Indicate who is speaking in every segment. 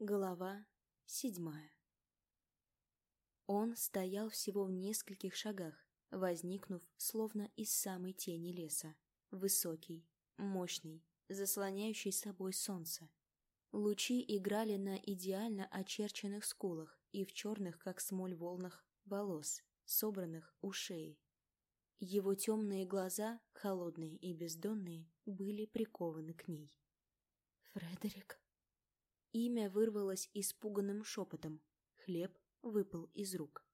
Speaker 1: Глава седьмая Он стоял всего в нескольких шагах, возникнув словно из самой тени леса. Высокий, мощный, заслоняющий собой солнце. Лучи играли на идеально очерченных скулах и в черных, как смоль, волнах волос, собранных у шеи. Его темные глаза, холодные и бездонные, были прикованы к ней. «Фредерик?» Имя вырвалось испуганным шепотом. Хлеб выпал из рук.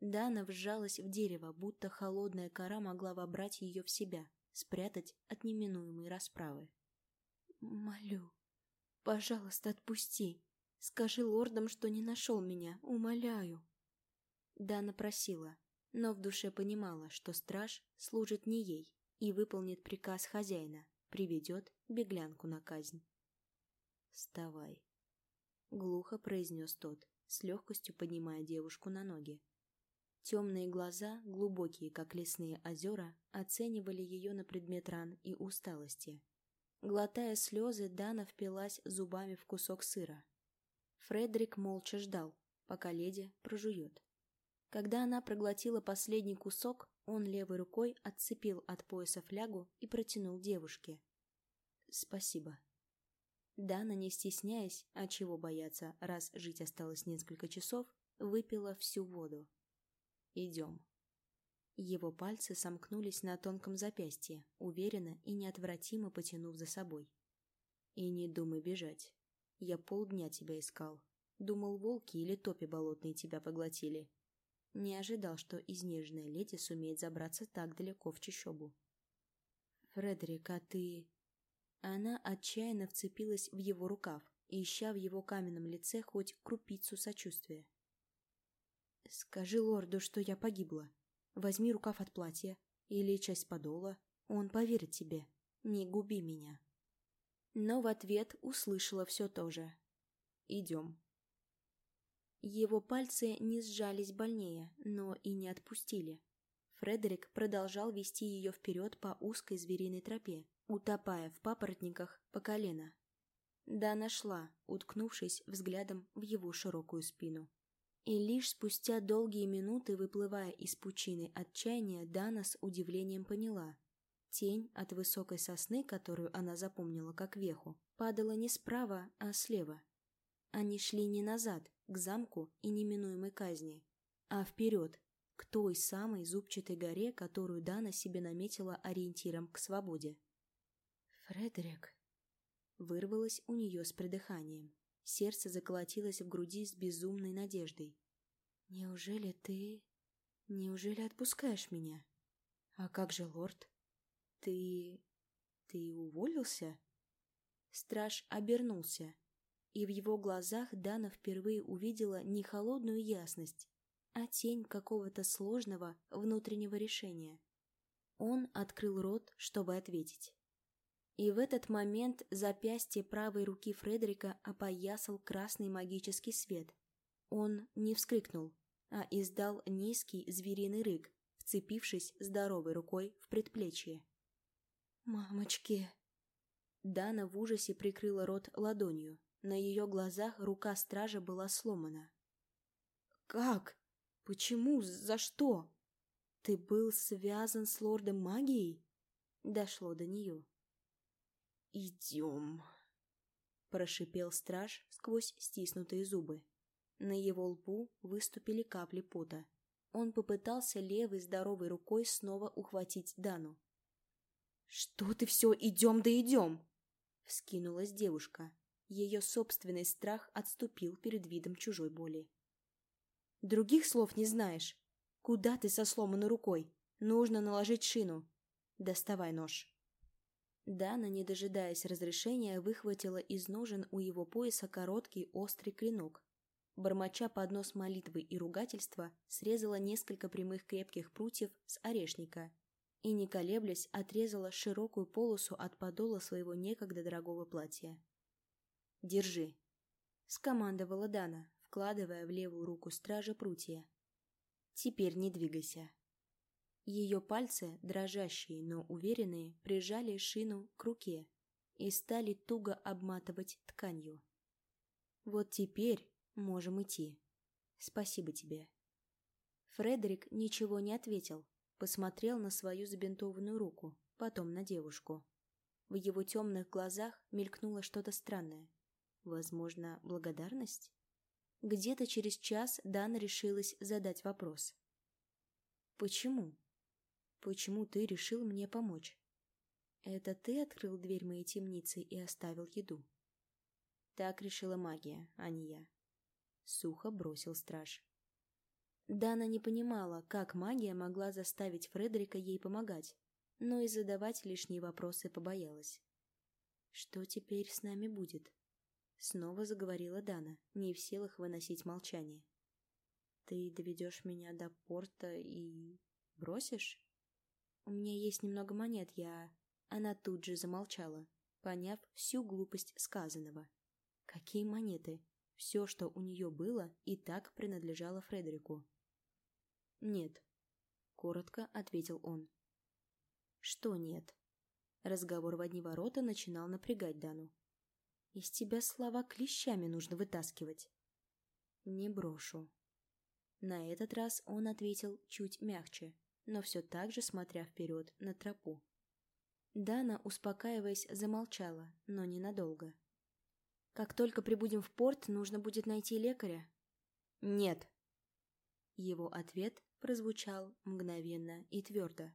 Speaker 1: Дана вжалась в дерево, будто холодная кора могла вобрать ее в себя, спрятать от неминуемой расправы. «Молю, пожалуйста, отпусти. Скажи лордам, что не нашел меня, умоляю». Дана просила, но в душе понимала, что страж служит не ей и выполнит приказ хозяина, приведет беглянку на казнь. «Вставай», — глухо произнес тот, с легкостью поднимая девушку на ноги. Темные глаза, глубокие, как лесные озера, оценивали ее на предмет ран и усталости. Глотая слезы, Дана впилась зубами в кусок сыра. Фредерик молча ждал, пока леди прожует. Когда она проглотила последний кусок, он левой рукой отцепил от пояса флягу и протянул девушке. «Спасибо», Дана, не стесняясь, а чего бояться, раз жить осталось несколько часов, выпила всю воду. «Идем». Его пальцы сомкнулись на тонком запястье, уверенно и неотвратимо потянув за собой. «И не думай бежать. Я полдня тебя искал. Думал, волки или топи болотные тебя поглотили. Не ожидал, что изнеженная леди сумеет забраться так далеко в чащобу». «Фредерик, а ты...» Она отчаянно вцепилась в его рукав, ища в его каменном лице хоть крупицу сочувствия. «Скажи лорду, что я погибла. Возьми рукав от платья или часть подола. Он поверит тебе. Не губи меня». Но в ответ услышала все то же. «Идем». Его пальцы не сжались больнее, но и не отпустили. Фредерик продолжал вести ее вперед по узкой звериной тропе, утопая в папоротниках по колено. Да нашла, уткнувшись взглядом в его широкую спину. И лишь спустя долгие минуты, выплывая из пучины отчаяния, Дана с удивлением поняла. Тень от высокой сосны, которую она запомнила как веху, падала не справа, а слева. Они шли не назад, к замку и неминуемой казни, а вперед, к той самой зубчатой горе, которую Дана себе наметила ориентиром к свободе. «Фредерик!» Вырвалось у нее с придыханием. Сердце заколотилось в груди с безумной надеждой. «Неужели ты... Неужели отпускаешь меня? А как же лорд? Ты... ты уволился?» Страж обернулся, и в его глазах Дана впервые увидела не холодную ясность, а тень какого-то сложного внутреннего решения. Он открыл рот, чтобы ответить. И в этот момент запястье правой руки Фредерика опоясал красный магический свет. Он не вскрикнул, а издал низкий звериный рык, вцепившись здоровой рукой в предплечье. «Мамочки!» Дана в ужасе прикрыла рот ладонью. На ее глазах рука стража была сломана. «Как? Почему? За что? Ты был связан с лордом магией?» Дошло до нее. «Идем», — прошипел страж сквозь стиснутые зубы. На его лбу выступили капли пота. Он попытался левой здоровой рукой снова ухватить Дану. «Что ты все идем да идем?» — вскинулась девушка. Ее собственный страх отступил перед видом чужой боли. «Других слов не знаешь. Куда ты со сломанной рукой? Нужно наложить шину. Доставай нож». Дана, не дожидаясь разрешения, выхватила из ножен у его пояса короткий острый клинок. Бормоча под нос молитвы и ругательства, срезала несколько прямых крепких прутьев с орешника и, не колеблясь, отрезала широкую полосу от подола своего некогда дорогого платья. «Держи», — скомандовала Дана, вкладывая в левую руку стража прутья. «Теперь не двигайся». Ее пальцы, дрожащие, но уверенные, прижали шину к руке и стали туго обматывать тканью. Вот теперь можем идти. Спасибо тебе. Фредерик ничего не ответил, посмотрел на свою забинтованную руку, потом на девушку. В его темных глазах мелькнуло что-то странное. Возможно, благодарность? Где-то через час Дана решилась задать вопрос. «Почему? Почему ты решил мне помочь? Это ты открыл дверь моей темницы и оставил еду?» Так решила магия, а не я. Сухо бросил страж. Дана не понимала, как магия могла заставить Фредерика ей помогать, но и задавать лишние вопросы побоялась. «Что теперь с нами будет?» Снова заговорила Дана, не в силах выносить молчание. «Ты доведешь меня до порта и... бросишь?» «У меня есть немного монет, я...» Она тут же замолчала, поняв всю глупость сказанного. «Какие монеты?» Все, что у нее было, и так принадлежало Фредерику. «Нет», — коротко ответил он. «Что нет?» Разговор в одни ворота начинал напрягать Дану. Из тебя слова клещами нужно вытаскивать. Не брошу. На этот раз он ответил чуть мягче, но все так же смотря вперед на тропу. Дана, успокаиваясь, замолчала, но ненадолго. «Как только прибудем в порт, нужно будет найти лекаря?» «Нет». Его ответ прозвучал мгновенно и твердо.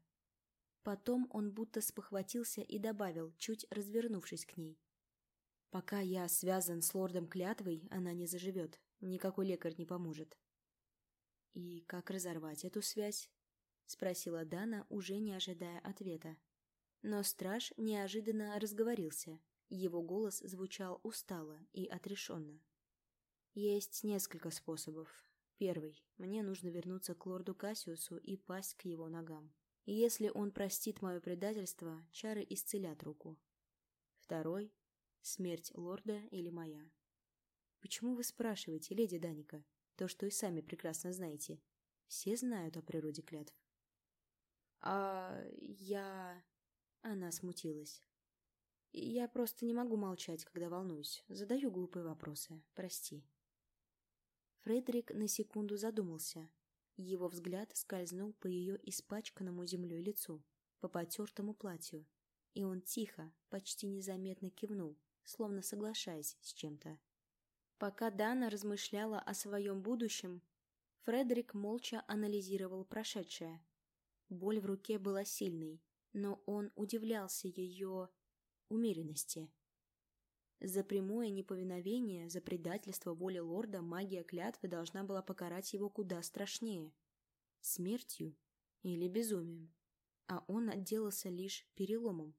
Speaker 1: Потом он будто спохватился и добавил, чуть развернувшись к ней. Пока я связан с лордом клятвой, она не заживет. Никакой лекарь не поможет. «И как разорвать эту связь?» — спросила Дана, уже не ожидая ответа. Но страж неожиданно разговорился. Его голос звучал устало и отрешенно. «Есть несколько способов. Первый. Мне нужно вернуться к лорду Кассиусу и пасть к его ногам. если он простит мое предательство, чары исцелят руку. Второй Смерть лорда или моя? Почему вы спрашиваете, леди Даника, то, что и сами прекрасно знаете? Все знают о природе клятв. А я... Она смутилась. Я просто не могу молчать, когда волнуюсь. Задаю глупые вопросы. Прости. Фредерик на секунду задумался. Его взгляд скользнул по ее испачканному землей лицу, по потертому платью, и он тихо, почти незаметно кивнул, словно соглашаясь с чем-то. Пока Дана размышляла о своем будущем, Фредерик молча анализировал прошедшее. Боль в руке была сильной, но он удивлялся ее умеренности. За прямое неповиновение, за предательство воли лорда магия клятвы должна была покарать его куда страшнее. Смертью или безумием. А он отделался лишь переломом.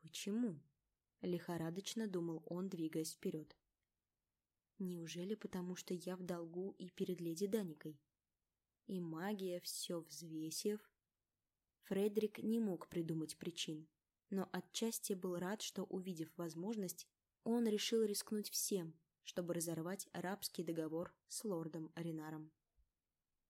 Speaker 1: Почему? Лихорадочно думал он, двигаясь вперед. Неужели потому, что я в долгу и перед леди Даникой? И магия, все взвесив... Фредерик не мог придумать причин, но отчасти был рад, что, увидев возможность, он решил рискнуть всем, чтобы разорвать арабский договор с лордом Аринаром.